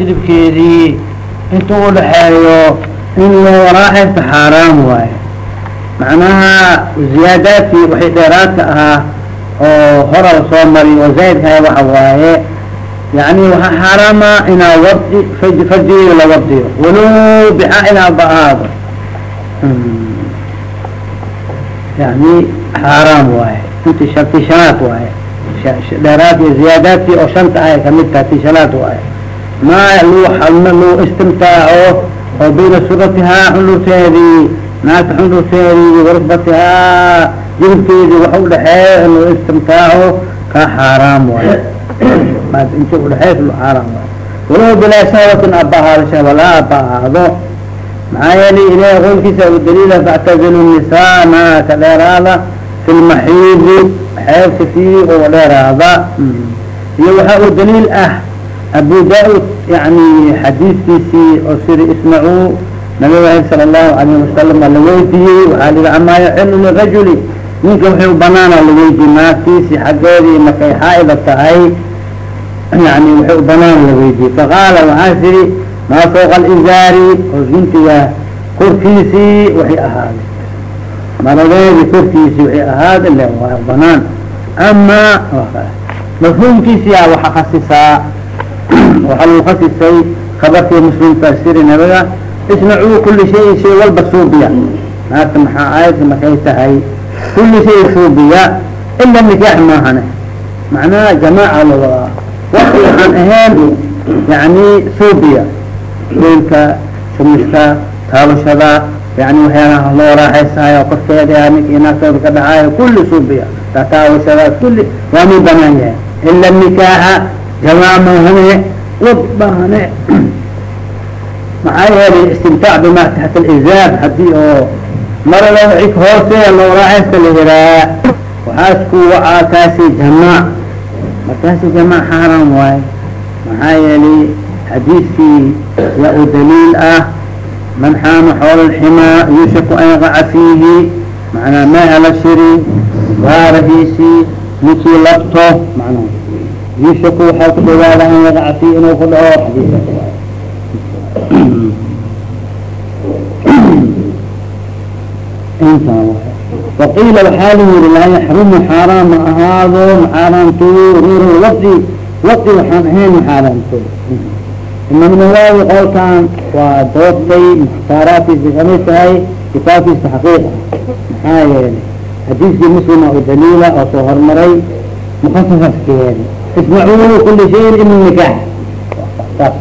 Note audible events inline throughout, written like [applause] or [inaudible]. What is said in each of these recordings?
hilibkeedii inta udhaxeeyo in loo raaxaysto xaaraam waaye. Macnaha ziyaadaadkii waxay dheeraadka ahaa oo hora la soo mari oo zaydkaha waxa waaye yani waxaa xaaraama inaa wadi farjigeeda la wadiyo walow bixaa inaa ba ahaado yani xaaraam waaye inti ti shanaad waaye. Dheeraad ziyaadaadkii oo shanta ah ay ka mid tahay ti shanaad waaye ma lu halna lu istimtaaco oo bayna suratihaa xundhurteedii naagta xundhurteedii warubatihaa jilibkeedii wax udhaxeeyo in lu istimtaaco ka xaaraam waaye inta udhaxeys xaaraam waaye walow bilaa shahwatin aba ahaado shahwa laa aba ahaado maxaa yeelay ilahi qolkiisa u daliila factazilu nisaa naa ka dheeraada fi lmaxiidi xeebka sii oo dheeraada iyo waxaa u daliil ah abu da'ud yani xadiidkiisii oo siri ismacuu nabiga sala allahu alayh wasalam la weydiiyey? Waxaa lihi amaa yaxilu lirajuli ninka waxay banaana la weydiiyey naagtiisi xaggeedii markay xaaida tahay yani waxay u banaan la weydiiyey. Faqaala waxaa siri maa fooqa alizaari? Oo guntiga korkiisii waxay ahaaday maradeedii korkiisii waxay ahaada le waa banaan ama mafhuumkiisiyaa waxa khasisaa waxaa lagu khasisay khabarkii muslimka siri nabiga isnacuu kuli shayin shay walba suubiya naagta maxaa aayadka markay tahay kuli shay suubiya ila nikaax maahane macnaha jamaaca lawadaa wakti waxaan ahayn yani suubiya doolka shumista taabashada yani waxyaalaha loo raaxaysaayo korkeeda ninki naagtooda ka dhacaayo kuli suubiya tataawashadaas kuli waa mu banaan yahay ila nikaaxa maahane wabahane maxaa yeelay istimtaac bima taxta alizaar haddii oo marada wixii kahooseeya loo raaxaysta la yiraa waxaas ku wacaa kaasi jamaac markaasi jamaac xaaraam waaye maxaa yeelay xadiiskii yaa u daliil ah man xaama xoola lximaa yuushaku an yaqaca fiihi macnaa ma hela shiri gaarahiisii ninkii labto macnaa yuushaku waxaa ku dhawaada an yaqaca fiihi inuu ku intaa waqiila waxaa la yiri laa yaxrumu xaaraam ma ahaado maxaaraamto ruur wadi wadi waxaan ahayn maxaaraamto imaam nawaawi qolkan waa doortay mukhtaaraadkiisa ka mid tahay kitaabkiisa xaqiiqa. Maxaa yeelay xadiiskii muslima oo daliila oo soo hormaray mukasasaskeeda ismacuu kuli shayin ila saas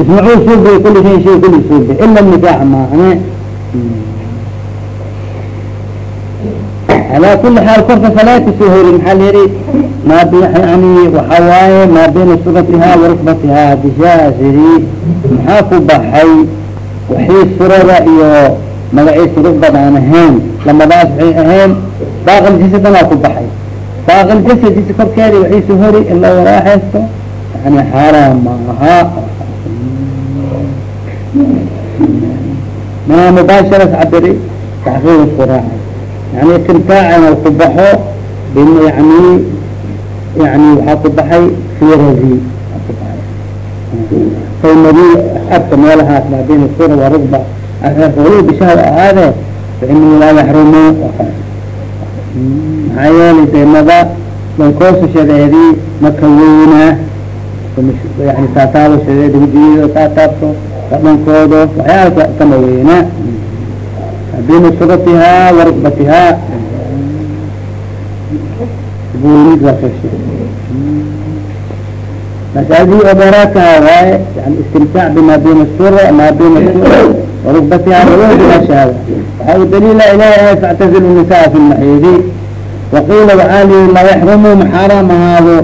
ismacuu suubi kuli shayin shay kuli suubi ila nikaax maahane alaa kuli xaal korka salaati soo hori maxaa la yihi ma yani waxa waaye maa bayna suratiha warukbatiha dishaasiri maxaa ku baxay waxii surada iyo magaciisa rugbad aan ahayn lamadaas waxay ahayn baaqil jasadana ku baxay baaqil jasadisa korkeeda waxii soo hori in la waraaxeysto yani xaaraam ma aha ma mubaasharas cabiri taxqiiq isku raacay yani istimtaacan ku baxo yani yani waxaa ku baxay firadi saymadi abka meelahaas maadin sura waa rugba wali bishaha ahaade fainahu laa yaxrumu maxaa yeelay saymada lankoosashadeedii maka weyna yani taataabashadeed hujiyedo taataabto kadhankoodo waxyaala kama weyna. Bayna suratihaa wa rukbatihaa buunid waa soo sheegay waaye yani istimtaac bima bayna sura ma bayna sura warukbatihaa wawajilashaada waxaa u daliila ilahi ah factazilu nisaa fi lmaxiidi waqiila waxaa lihi laa yaxrumu maxaaraam ahaado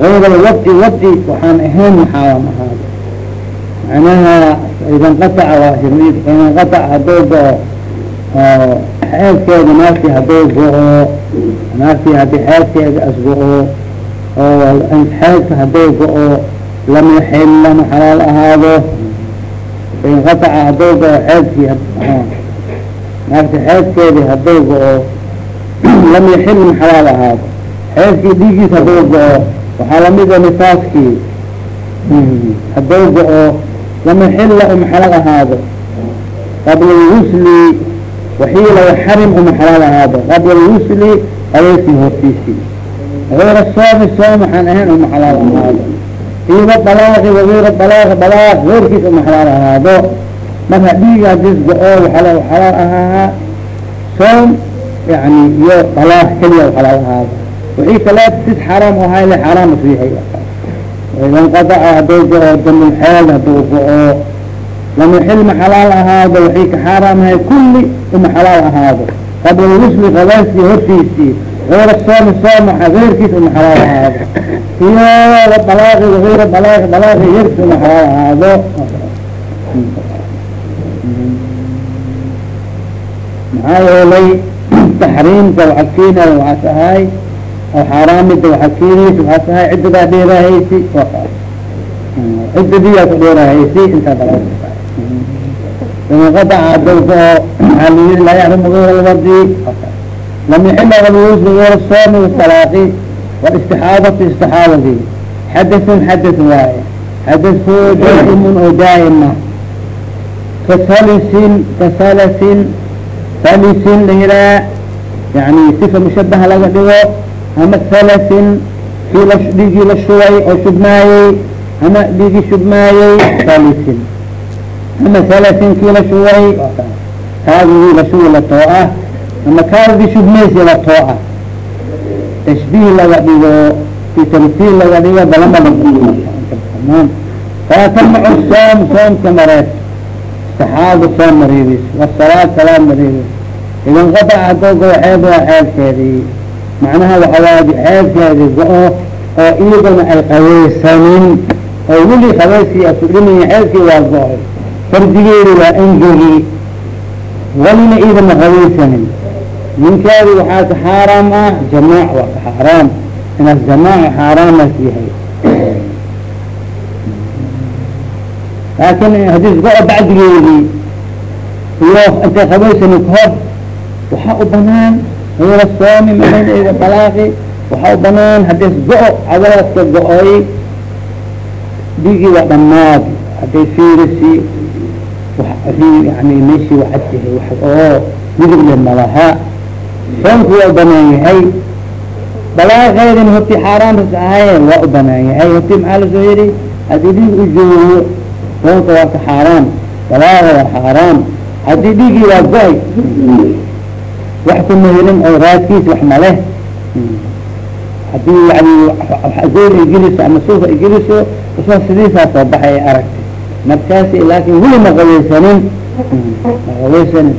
gayra lwadi wadi waxaan ahayn maxaaraam ahaado macnaha ida nqataca waa shirmid ida nqataca haduu go-o oo xeedkeeda naagtii haduu go-o naagtii haddii xeedkeeda asgo-o oo xeedka haduu go-o lam yaxil lama xalaal ahaado inqataca haduu go-o xeedkii naagti xeedkeedi haduu go-o lam yaxil ma xalaal ahaado xeedkii dhiigiis haduu go-o waxaa lamida nifaaskii. Haduu go-o lama xilla uma xalal ahaado qabla lwusli waxiila waxarim uma xalaal ahaado qabla lwusli adeesi hortiisi غayra soomi soom waxaan ahayn uma xalaal ahaado iba balaaqi wagayra balaaqi balaaq geyrkiis uma xalaal ahaado. Marka dhiiga hadis go-o waxala xalaal ahaa. Soom yani iyo balaaq keliya xalaal ahaado wixii kale sis xaraam ahay le xaraam isu yahay idanqadaca haduu go-o damulxeel haduu go-o lama xilma xalaal ahaado waxay ka xaaraamahay kulli uma xalaal ahaado qabla lwusli qabaaskii hortiisii غayra soomi soom geyrkiis uma xalaal ahaado iyo balaaqi wagayra balaaqi balaaqi yerkiis uma xalaal ahaado maxaa yeelay taxriimka waxaa keenay waxaa tahay oo xaaraamida waxaa keenaysa waxaa tahay cidadaa dheerahaysi cidadiyaa ku dheerahaysi intaa bala qadaca adowka oo maxaa layii laa yaxrumu gayra lwadi lam yaxila galwusli gayra soomi wasalaaqi wاlاstixaadati istixaadadi xadaثun xadaث waaye xadaثku daa'imun oo daa'ima kasalisin kasalasin salisin la yihaa yani sifa mushabaha laga dhigo ama salasin kii la shubay oo shubmaayey ama dhigii shubmaayey salisin ama salasin kii la shubay kaadidii la shubi la too ah ama kaadidii shubmaysi la too ah tashbiih laga dhigo fi tamsiil laga dhigo balama laam faatamacu soom soomka mareed istixaadu soom mareebis wasalaad salaad mareebis idan qadaca hadoogo xeed waa xeedkeedii macnaha waxawaaji xeedkeedii go-o oo iyadana ay qabeysanin oo weli qabeyskii asudhimay xeedkii waa go-oy fardigeedi waa engegi walina iidama qabeysanin ninkeedi waxaa ka xaaraam ah jamaac waa xaaraam. Inaas jamaac xaaraamas yahay. Laakin haddii go-o bacdigeedii iyo intay qabeysanin kahor waxaa u banaan ayra soomi maaa balaaqi. Waxaa u banaan hadis go-o cadalaadka go-oy dhigii waa dhamaad haday firisi yani meshi wacadyahay oo midigle malaha soomku waa u banaan yahay. Balaaqeedin horti xaaraantas ahaye waa u banaan yahay. Horti maxaa la soo yidhi haddii dhig u joogo soomka waa ka xaaraan. Balaaqa waa xaaraan. Hadii dhigii waa go'ay wax kuma helin oo raadkiis wax maleh haddii yani zayl igeliso ama suufa igeliso iswa sidiisaa soo baxay ay aragtay markaasi laakin weli ma qabeysanin ma qabeysanin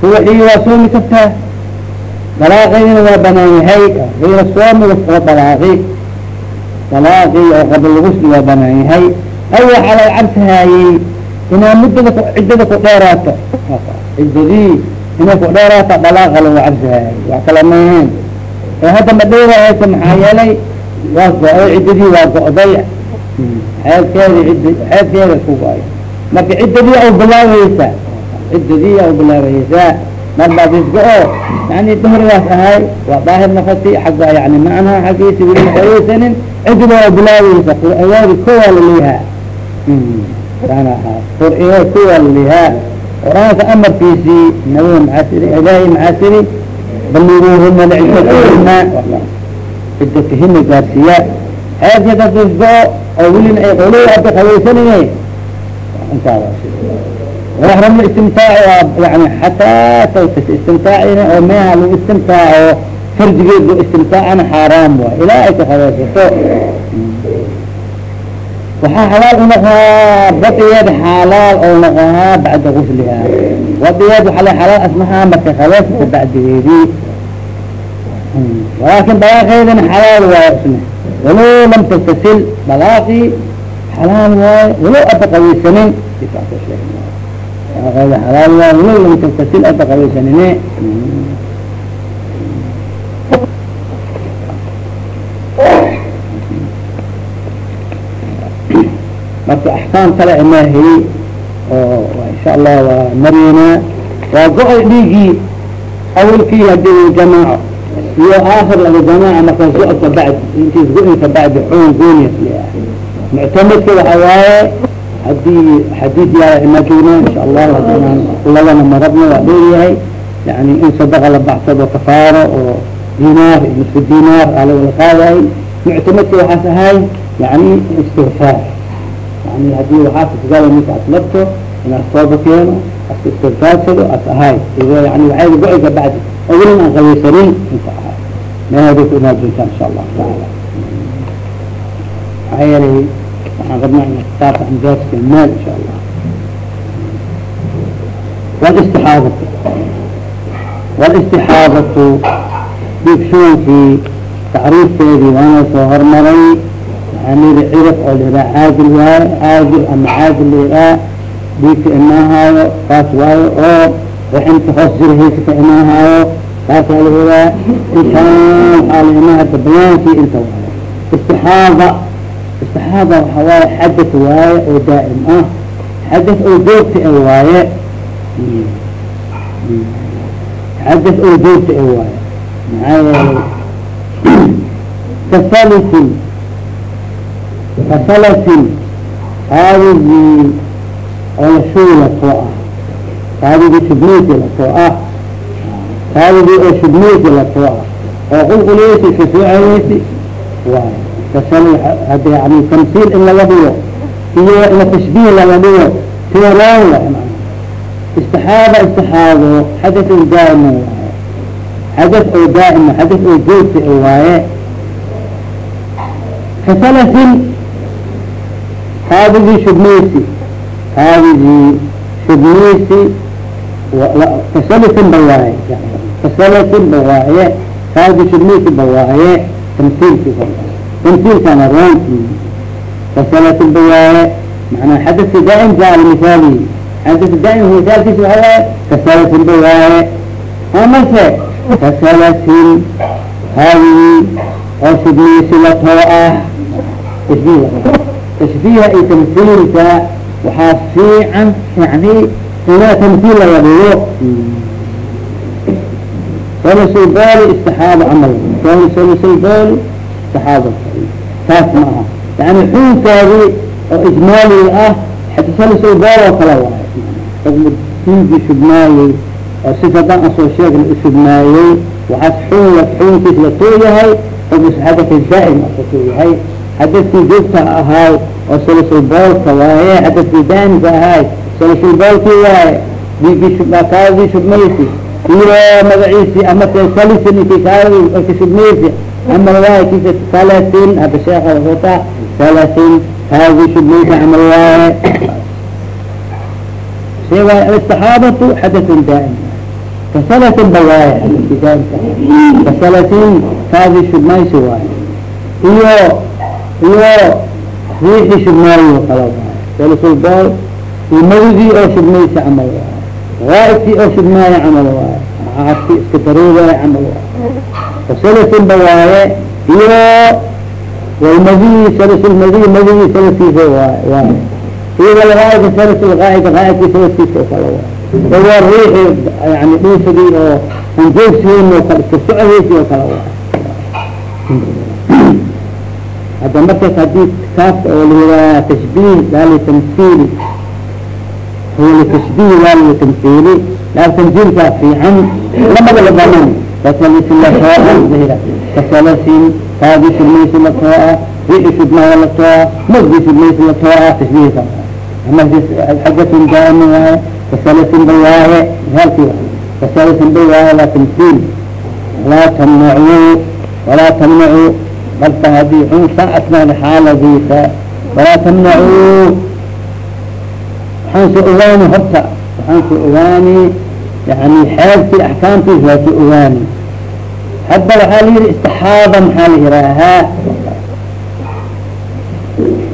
subaxii waa soomi kartaa. Balaaqeydina waa banaan yahay gayra soomi wa balaaqi. Balaaqi oo qablagusli waa banaan yahay aw waxaa laga cabtahaayey inaa muddada ciddada ku dheeraato. Ciddadii inay ku dheeraata balaaqa lagu cabsihaayay wax kala maaheen ee hadda ma dheerahaysa maxaa yeelay? Waa go'ay ciddadii waa go-day xeedkeeda isku go'ay marka ciddadii au bilaabaysa ciddadii au bilaabaysaa mar baad isgo-o yani dahrigaas ahay waa daahir nafati xagga yani macnaha xaggiisi weli maqaweysanin ciddida waa bilaabaysa qur'ayaadi kowaa laleeyahaa sana ahaa qur'iya kowaa laleeyahaa qur'aanka amarkiisii nabiga maxaa tiri ilaahay maxaa tiri baluguuhuma lcidatihima cidatihima gaarsiiya ceebka ka dusdo oo welin ay qolow aka habaysanaya intaada waxrama istimtaac yani xataa sawtas istimtaacina oo meeha lagu istimtaaco fardigeed lo istimtaacana xaaraam waay ilaa ay ka habaysato waxaa xalaal unaqaa badiyeed xalaal oo naqahaa bacda gusliha badiyeed waaa la xalaal asmahaa marka hadeysata bacdigeedii. Walaakin balaaqeydana xalaal waayo isna. Walow lam tastasil balaaqi xalaal waayo walow ada qaweysanin xalaal waayo walow lam tastasil ada marka axkaam kale imaahi oo insha allah waa marina. Waa go'ay dhiigii awalkii haddii jamaaco iyo aakhir laga jamaaca markaas go- kabacdi intiis go-in kabacdi xoon goonias leah muctamedka waxa waaye haddii xadiid yaa ima joogna insha allah kuladana marabna waa leeyahay yani in sadaqa la baxsado kafaaro oo dinaar nisfu dinaar aa lagala qaadahay muctamedka waxaas ahay yani istigfaar yani haddii waxaas isgala ninka as labto inaad tooba keeno as istigfaarsado as ahay yani waay go-i ka bacdi welin aan qabaysanin inta ahay meeday ku imaan doontaa insha allahu taala maxaa yeelay waxaan rabnaa in kitaabka anjaaska maal insha allah wlistixaadatu wlistixaadatu dhiigshoonkii tacriifteedii waana soo hormaray waxaa niri cirif oo layihaha caadil waayo caadil ama caadil layihaha dhiigka imaahaayo kaas waayo oo raximka hoos jirahaysa ka imaahaayo kaasaa layihaha intaan waxaa la imaa hadda bayaankii inta waayo istixaada istixaada waxa waaye xadad waaye oo daa'im ah xadad oo joogta e waaye xadad oo joogta e waaye maxaa yeelay kasalatin kasalatin qaadigii oo la shugi latoo ah qaadigii shubniysi latoo ah qaadigii oo shubniysi latoo ah oo qulquliyeysi shusuucayeysi waaye hada yani tamsiil in laga dhigo iyo ina tashbiih laga dhigo sida roon wa istixaada istixaado xadath oo daa'ima waaye xadath oo daa'ima xadath oo joogta waaye kasalasin qaadigii shubmaysi qaadigii shubmaysi kasalasin ba waaye kasalasin ba waaye qaadigii shubmaysi ba waaye tamsiilki tamsiilkana roon kasalasin ba waaye manaa xadadka daa'im jaa misaali xadadka daa'im misaalkiisa waxa waaye kasalasin ba waaye amase kasalasin haadii oo shubmaysi latoo tashbiiha iyo tamsiilka waxaa fiican yani inaa tamsiil laga dhigo solasulbaali istixaado camal solasulbaali istixaado taas ma aha yani xuunkaadii oo ijmaali ah solasulbaal oo kale waayo diinkii shubmaayey oo sifadan asoo sheegna u shubmaayey waxaas xuun xuunkiis latoo yahay xukmu daa'im asoo yahay xadadkii joogta ahaay oo solasulboolka waaye xadadkii daa'imka ahaay solasulboolkii waaye diigii kaadii shubmaysi iyo magaciisi ama salisin shubmaysi camal waaye kika salasin hada sheeka wata salasin kaadii shubmaysi camal waaye shay waaye alistaxaabatu xadathun daa'im ba waaye xadadkii daa'imka kasalasin kaadii shubmaysi waaye iyo iyo riixii shubmaayo kala madigii oo shubmaysa camal raaidkii oo shubmaayo camal waayo aski iska daruugayo camal waayo kasalasinba waaye iyo walmadii salasulmadi madigii salaskiisa waay iyo walgaaida salasulgaaida gaaidkii salaskiisa oo kala waayo waa riixi yani dhuufadii oo aan joogsigeyn oo kale iska socodeysi oo kala waayo hadda markaas haddii kitaabka oo layihaaha tashbiih laa litamsiili huwa litashbiih laa litamsiili laa tamsiilkaa fiican. Lamada la banan kasalasin latooa kasalasin kaadii shubmaysi latooa riixi shubmaya latooa magdii shubmaysi latooa tashbiihka xagatun daami waaye kasalasin ba waaye halkii kasalasin ba waaye laa tamsiil walaa tamnacuu balta haddii xun saacatna xaaladiisa walaa tamnacuu waxaan soo ogaani horta waxaan soo ogaani yani xeelkii axkaamtiis waa soo ogaani hadda waxaa la yihi istixaada maxaa la yihaahaa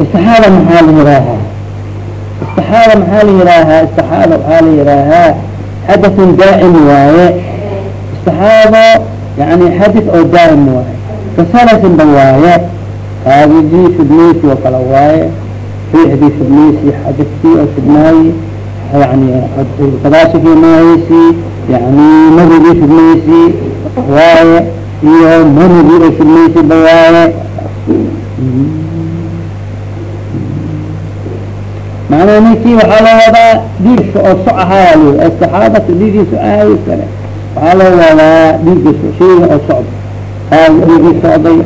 istixaada maxaa la yihaahaa istixaada maxaa la yihaahaa istixaada waxaa la yihaahaa xadathun daa'im waaye istixaado yani xadith oo daa'im waaye kasalasin ba waaye kaadidii shubmaysi oo kale waaye riixdii shubmaysi xadadkii oo shubmaayi yani kadaashikii maayeysi yani madigii shubmaysi waaye iyo manigii oo shubmaysi ba waaye. Maanaa ninkii waxaa loo wadaa dhiigka oo soc ahaaya l saxaabata dhiigiisu ahay kale. Waxaa loo wadaa dhiigiis shayga oo socda dhiigii socday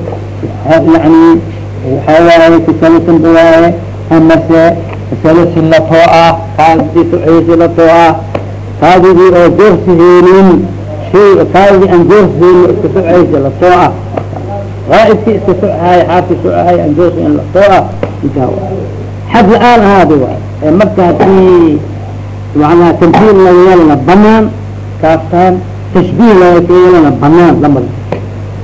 yani waxaa waaye kasalasanba waaye amase kasalasin latoo ah kaadii socisi latoo ah kaadidii oo joogsi heenin shay kaadidii aan joogsi heenin iska sociaysa latoo ah raaidki iska socahay xaafki socahay aan joogsi in latoo ah intaa xad la'aan ahaada waay ee marka haddii manaa tamhiil laga yeelana banaan kaastaan tashbiih laga yeelana banaan lamada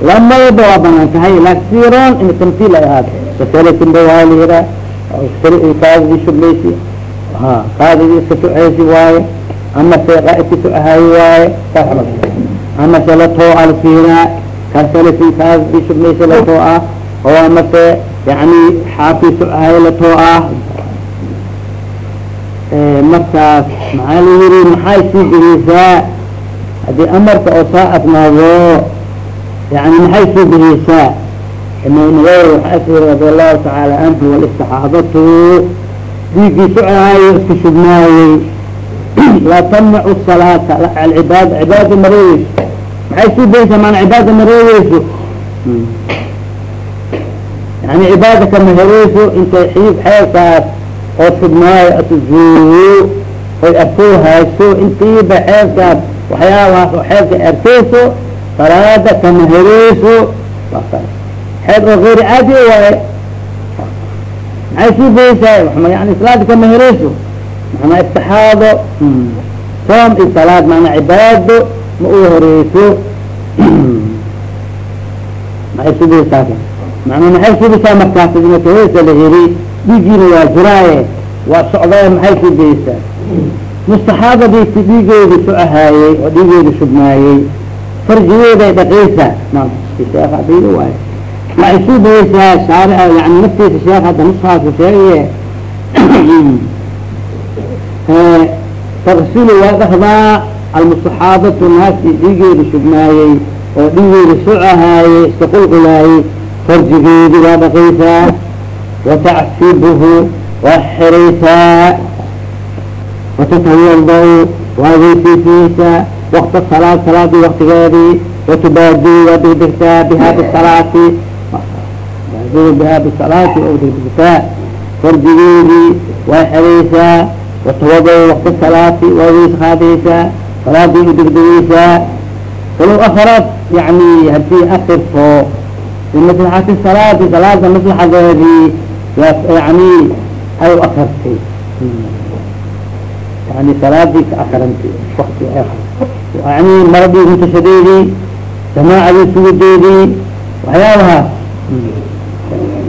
lamadaba waa bannaan tahay lasiron in tamhiil ay la yiraa kaadidii shublaysi ha kaadidii iska sociaysi waaye amase raaidki socahay waaye saas camal amase latoo a lasiiraa kasalasin kaadidii shublaysi latoo ah. Oo amase yani xaafi socahay latoo ah. Markaas maxaa la yiri maxay sii geheysaa haddii amarka oo saa adnaado yani maxay geheysaa imaam nawawi waxaa siri radi allahu tacaala anhu walistaxaadatu dhiiggii socahayo iska shubnaayey laa tamnacu salaata alcibaada cibaada mareegeyso maxay sii geheysaa maana cibaada mareegeyso yani cibaada kama hereyso intay xiib xeelkaas oo shubnaayo asjuuyo oy arkoo hayso intiiba xeelkaas waxyaabahaas oo xeelka arkeyso salaada kama hereyso xeel oo gayri caadi waaye maxay sii geysaa yani salaada kama hereyso manaa istixaado soom iyo salaad manaa cibaado ma u horeyso maxay sii geysaa manaa maxay sugisaa markaas imakaheysa la heri dhiigiina waa jiraaye waa socdaaye maxay sii geysaa mustaxaabadii si dhiigeedi socahaayey oo dhiigeedi shubnaayey farjigeeday dhaqeysaa sheekh adil waaye waxay sii geysaa shaar yani naftiisa sheekh hadda nuskaasu sheegaye taksilu waa dhahdaa almustaxaabatu naasi dhiigeedi shubnaayey oo dhiigeedi socahaayey iska qulqulaayey farjigeedi waa dhaqeysaa watacsibuhu waa xiraysaa watatawada waa weyseysiiyeysaa wakta salaad salaadii waktigeedii watubaadi waa degdegtaa biha bisalaati biha bisalaati oo degdegtaa farjigeedii waa xiraysaa watawada wakta salaati waa weys qaadaysaa salaadii u degdegeysaa walow akrad yani haddii akirto bimaslaxati salaati salaada maslaxadeedii yani ay u akartay yani salaadii ka akarantay wakti yani maradii runtashadeedii jamaacadii sugideedii waxyaabahaas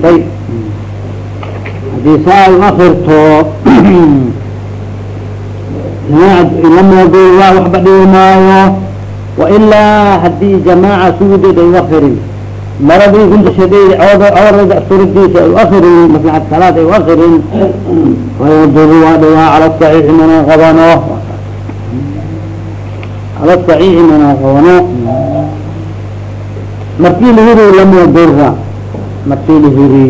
ay haddii saa u akirto jamaaca lamadooda waxba dhigi maayo wailaa haddii jamaaca sugideed ay u akirin maradii gundashadeedi cawrada suradiisa ay u akirin maslaxad salaad ay u akirin wayaduru waa dhawaa cala saxiixi mana qabano cala saxiixi mana qabano markii lahiri lama dura markii lahiri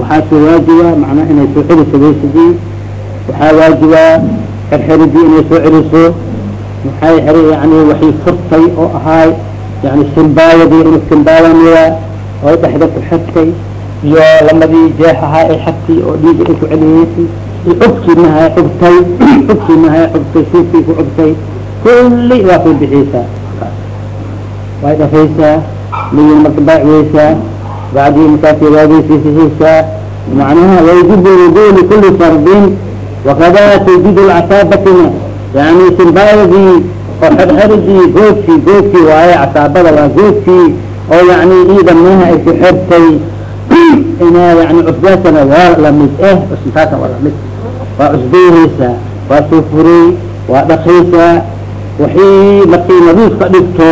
waxaa soo waajiba macnaa inay soo celiso waysadii waxaa waajiba xerxeridii inay soo celiso maxay xeri yani waxay furtay oo ahaay yani simbaayadii inu simbaayaniya oo dhexda ku xirtay iyo lamadii jeex ahaa ay xagtay oo dhiiga ay ku celiyeysay iyo cubkiinaha cubtay cubkiinaha [clears throat] cubtay suufkii ku cubtay kulli waa kay bixiysaa way dhafaysaa ligin marka baacweysaa bacdii markaasi waageysiisihaysaa macnaha wajibu wuduuli kuli fardin wakada tawjid lcasaabatina yani simbaayadii oo xerxeridii goodkii goodkii waaye casaabada waa goodkii oo yani iida meha ay ku xertay ina yani cusbaasana waa la mid eh taasa waa la mid waa cusbeynaysaa waa soo furay waa dhakaysaa waxii markay nadiif ka dhigto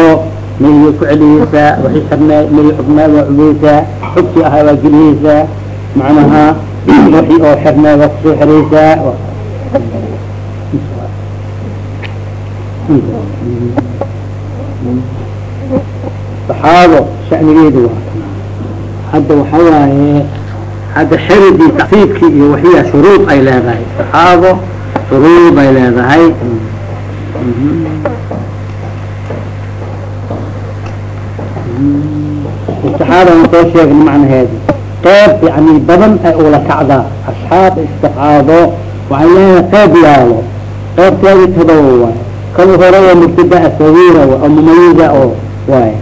mayay ku celiyeysaa waxay xirnaa may xubnaa waa cubeysaa xubkii ahaa waa geliyeysaa macnaha waxii oo xirnaa waa ku soo xeraysaa saxaabo shanigeedu waa hadda waxa waaye hadda xeridii tasiibkii iyo waxiya shuruud ay leedahay. Istixaado shuruud ay leedahay. Istixaada aan soo sheegna macnaheedi qeyb yani badan ay ula kacdaa. Asxaab istixaado waxay leedahay qeyb yaalo. Qeybteedi todoba waay kan hore waa mubtadaa sagiira oo mumayiza oo waay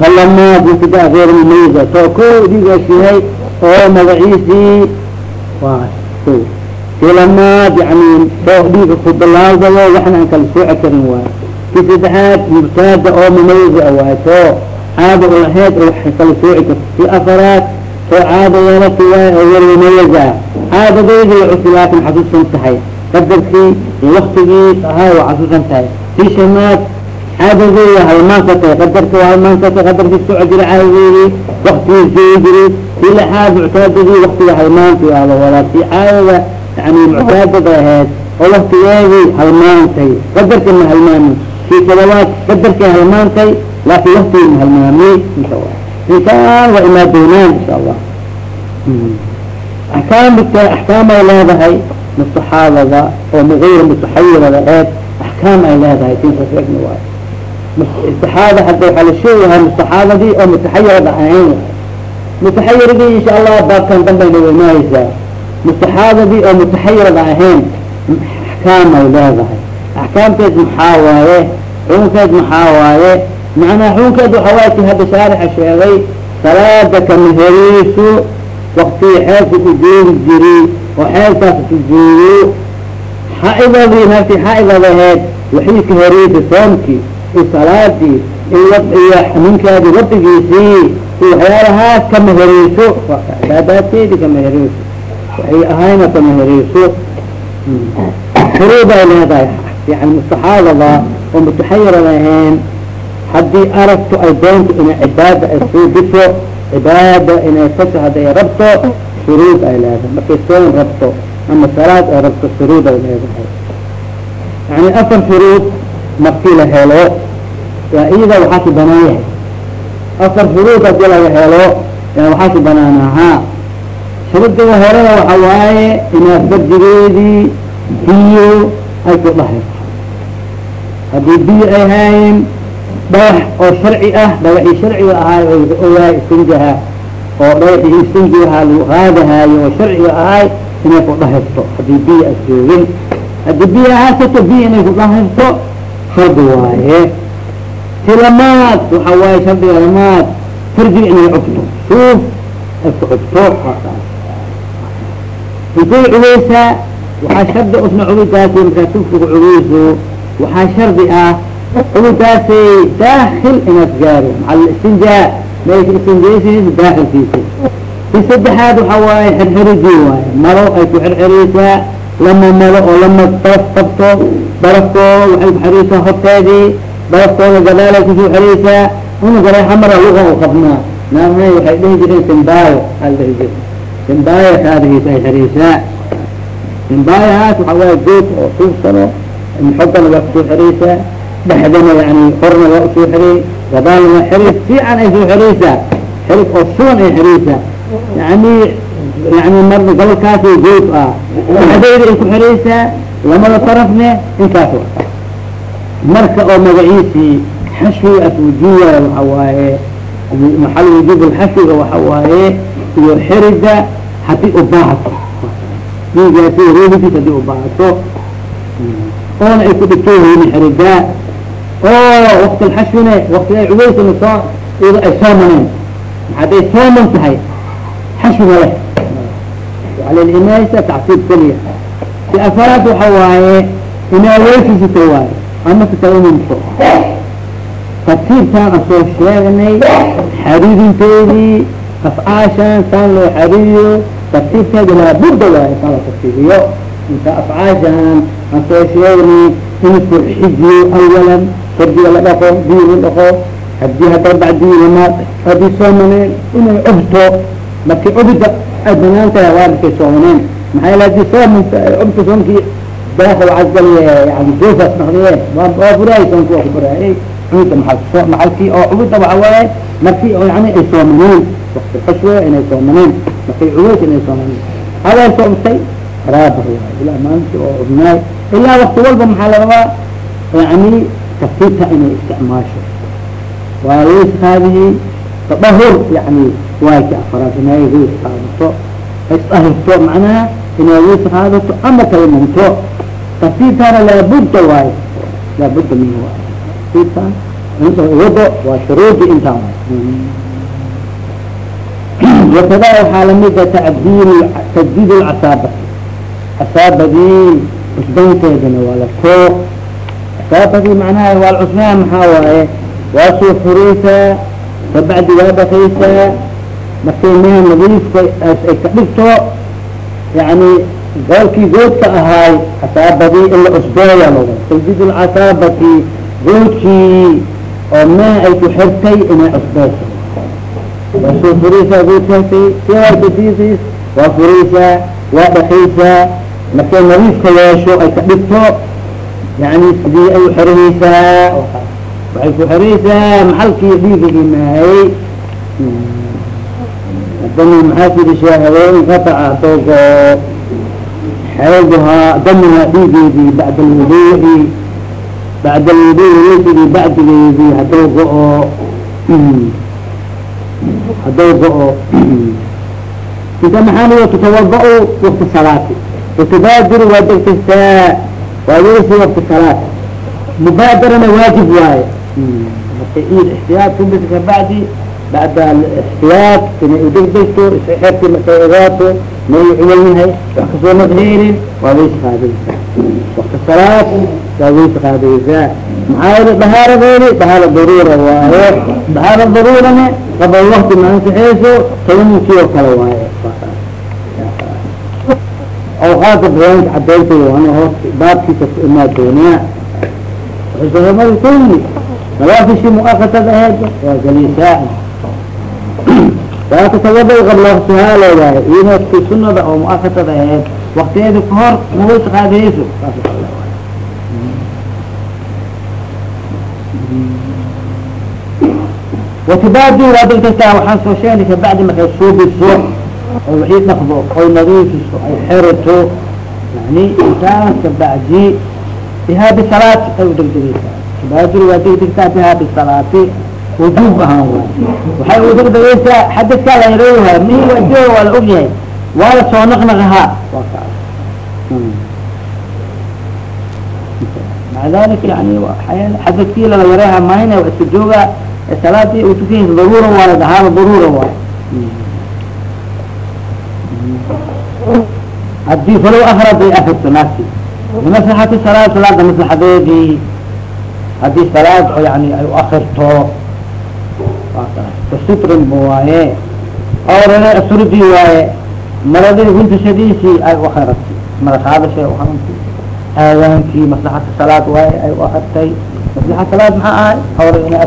ka lamaad mubtadaa geyr mumayiza too ko dhigaas yahay oo magaciisii waay yani too dhiiga ku bilaawdayo waxna aan kala sooci karin waay ki saddexaad mubtada oo mumayiza waay too caada ulaheed oo wax kala sooci karto ki afaraad too caada yeelati waay oo yar mumayiza caadadeyda way cusub laakin xasuusan tahay qadarkii iyo waktigii ahaa waa xasuusan tahay. Tii shanaad caadadey waa halmaanka tahay qadarka waa halmaanka tahay qadarkii soco jira caadadeydii waktigii joogi jiray tii lixaad muctaadadii waktiga halmaanki alo walaa caadada yani muctaadada ahayd oo waktigeedii halmaantay qadarka ma halmaami tii todobaad qadarkii halmaantay laakiin waktigii ma halmaami inta intaan waa imaa insha allah axkaamta axkaam ay leedahay mustaxaadada oo mغayr mutaxayirada eed axkaam ay leedahay tinka sheegna waay istixaada hadda waxaa la sheegahaa mustaxaadadii oo mutaxayirada ahayn mutaxayiradii insha allah baabkan danbayna weynahaysaa mustaxaadadii oo mutaxayirada ahayn axkaam ay leedahay axkaamteed maxaa waaye xukunkeed maxaa waaye macnaa xukunkeed waxa waay ti hadda shaarixa sheegay salaada kamaheriisu waktigii xeelka ku joogi jiri oo xeelkaas ku joogo xaaidadii naagtii xaaidada aheed waxay ka horeysa soomkii iyo salaadii iyo iyo ninkaadi wadigiisii iyo waxyaalahaas kama hereyso cibaadaadkeedi kama hereyso waxay ahayna kama hereyso shuruud ay leedahay. Yani mustaxaadada oo mutaxayirad ahayn haddii aragto ay doonto inay cibaada ay suubiso cibaada inay fasha hadday rabto shuruud ay leedahay markay soon rabto ama salaad ay rabto shuruud ay leedahay yani afar shuruud markii la helo waa iyada waxaa ki banaan yahay afar shuruud haddii laga helo waxaa ki banaanahaa shuruudiga horena waxa waaye inaad farjigeedii biyo ay ku dhahay haddii biyo ay haayeen dhagax oo sharci ah dhagaxii sharciga ahaay oyahay istinjaha oo dhagaxii istinjiha lagu qaadahaayo oo sharciga ahaay inay ku dhahirto haddii biyo as joogin haddii biyo ahaasato biyo inay ku dhahirto shardi waaye. Ti lamaad waxa waaye shardiga lamaad farjiga inay cubto suuf ay ku cubto intay cugeysaa waxaa shardi usna cubidaasi markaa suufka ku cugeyso waxaa shardi ah cubidaasay daakil inaad gaaro macal istinjaa meesha istinjaysiis daakilkiisa ti saddexaad waxa waaye xirxiridii waaye. Maro ay ku xirxireysaa lama maro oo lama daraf qabto darafkoo waxay ku xireysaa horteedii darafkooda gadaalay ku soo xireysaa una gareexa mara luqa u qabnaa. Naamay waxay dhihi jireen simbaayo al dhihi jir simbaayo kaadigiisa ay xireysaa simbaayahaas waxa waaye geed oo suufsano xoggana waa ku soo xireysaa dhexdana yani korna waa u soo gadaalna waa xirey fiican ay soo xireysaa xirig oo sugan ay xireysaa yani yani marna gobolkaasi geed ah dhexdeyda ay ku xireysaa lamada tarafne inkaas wa marka oo magaciisii xashwiga as wujuuba waxa waaye maxal wujuub lxashwiga waxa waaye iyo xiriga haddii ubaahato dhiigaasi ruuhidiis haddii ubaahato oona ay ku dhigtoohayni xirigaa oo wakti lxashwine wakti ay cugeysana soo iyado ay soomaneen hadday sooman tahay? Xashwiga leh. Alalimaysa tacsiib keliya. Si afaraad waxa waaye inaa weysisito waaye ama tatawamumto tartiibtaan aan soo sheegnay xariirinteedii afcaashan saan loo xariiriyo tartiibteeda laabudda waaye saan la tartiibiyo inta afcaashan aan soo sheegnay in isku xijiyo awalan fardiga la dhaqo la dhaqo. Hadii hadda bacdii lama haddii soomaneen inay cubto. Markii cubida ay bannaan tahay waa markay soomaneen maxaa yeele haddii soomanta cubta soomkii daakil casgaliye yani joofaas naqdiye waa buraayay soomki waa ku buraayay cubida maal mahalkii oo cubida waxa waaye markii oo yani ay soomaneen wakti xashwe inay soomaneen markay cuweys inay soomaneen habeen soomtay raaba waay ilaa maalintii oo ubnaay ilaa wakti walba maxaa la rabaa yani kafita inay isticmaasho waa weys qaadihi tadahur yani waay ka afaraad inay weys qaadato macnaha inay qaadato ama taymumto kafitana laabudda waayo laabudda minhu waay kafitan wado waa shuruudi intaan wakada waxaa lamida tadid tajdiid lcasaabati casaabadii cusbaynteedana waa la koo casaabadii macnaha waa maxaa waaye? Waa soo furaysaa kabacdi waa dhakaysaa markay meha nadiifka ay ka dhigto yani goolkii goodka ahaay casaabadii in la cusbeeya loga tajdiid goodkii oo meha ay ku xirtay inay cusbeyso waa soo furaysaa goodkaasi waa furaysaa waa dhakaysaa markay nadiifka yeesho ay ka dhigto yani sidii ay uxirihaysaa waxay ku xiraysaa maxalkii dhiiga imaayey hadana maxaa sidi sheehadeen qataca dogo xeeduhaa damuhaa dhiigeedii bacda alwuduuci bacda alwuduuci weysigii bacdigeedii haduu go-o haduu go-o. Inta maxaaniyo tutawada-u wakti salaati watubaadiru waa degtestaa waa weysi wakti salaat mubaadarana waajib waaye marka id ixtiyaad kubis kabacdi bacda ixtiyaad inay udegdegto isxerti markay ogaato may cuwan yahay wax ka soo madheerin waa weysi qaadaysaa wakti salaat waa weysi qaadaysaa maxaa yeli dahaaradeedi dahaara daruura waaye dahaara daruurane qaba wakti ma ansixeyso tayamumkii oo kale waaye awqaadka bayaanka cadeynta waana hoos baabkiisa ku imaa doonaa xusamada kulli nawaafishi muakatad aheed waa galisaa waa tatawada qabla leedahay iyadoo sunada oo muakatad aheed waktigeeda kahor maways qaadayso watibaadi waa degdegtaa waxaan soo sheegay kabacdi markay suubiso oy wixii dhaqdo oy nadiifiso ay xerato yani intaas kabacdi bihaa bisalaati ay udegdegeysaa tibaadiri waa degdegtaa bihaa bisalaati wujuub ahaan waay waxay udegdegeysaa xadadkaa la yareeyahay mihi wajo waa la ogyahay waa la soo naqnaqahaa waa kaas maca dalika yani xadadkii lala yareeha mayna waa iska joogaa salaadii u tukanysa daruura waayo dahaaba daruura waayo haddii falow akrad ay akrto naagti bimaslaxati salaad salaada maslaxadeedii haddii salaad oo yani ay uakrto kasutrin ba waaye awrane asurdii waaye maradii guntashadiisii ay uakrati mara qaadashay uakrantay aadaankii maslaxata salaad waaye ay uakrtay maslaxa salaad maxaa ahay awra ina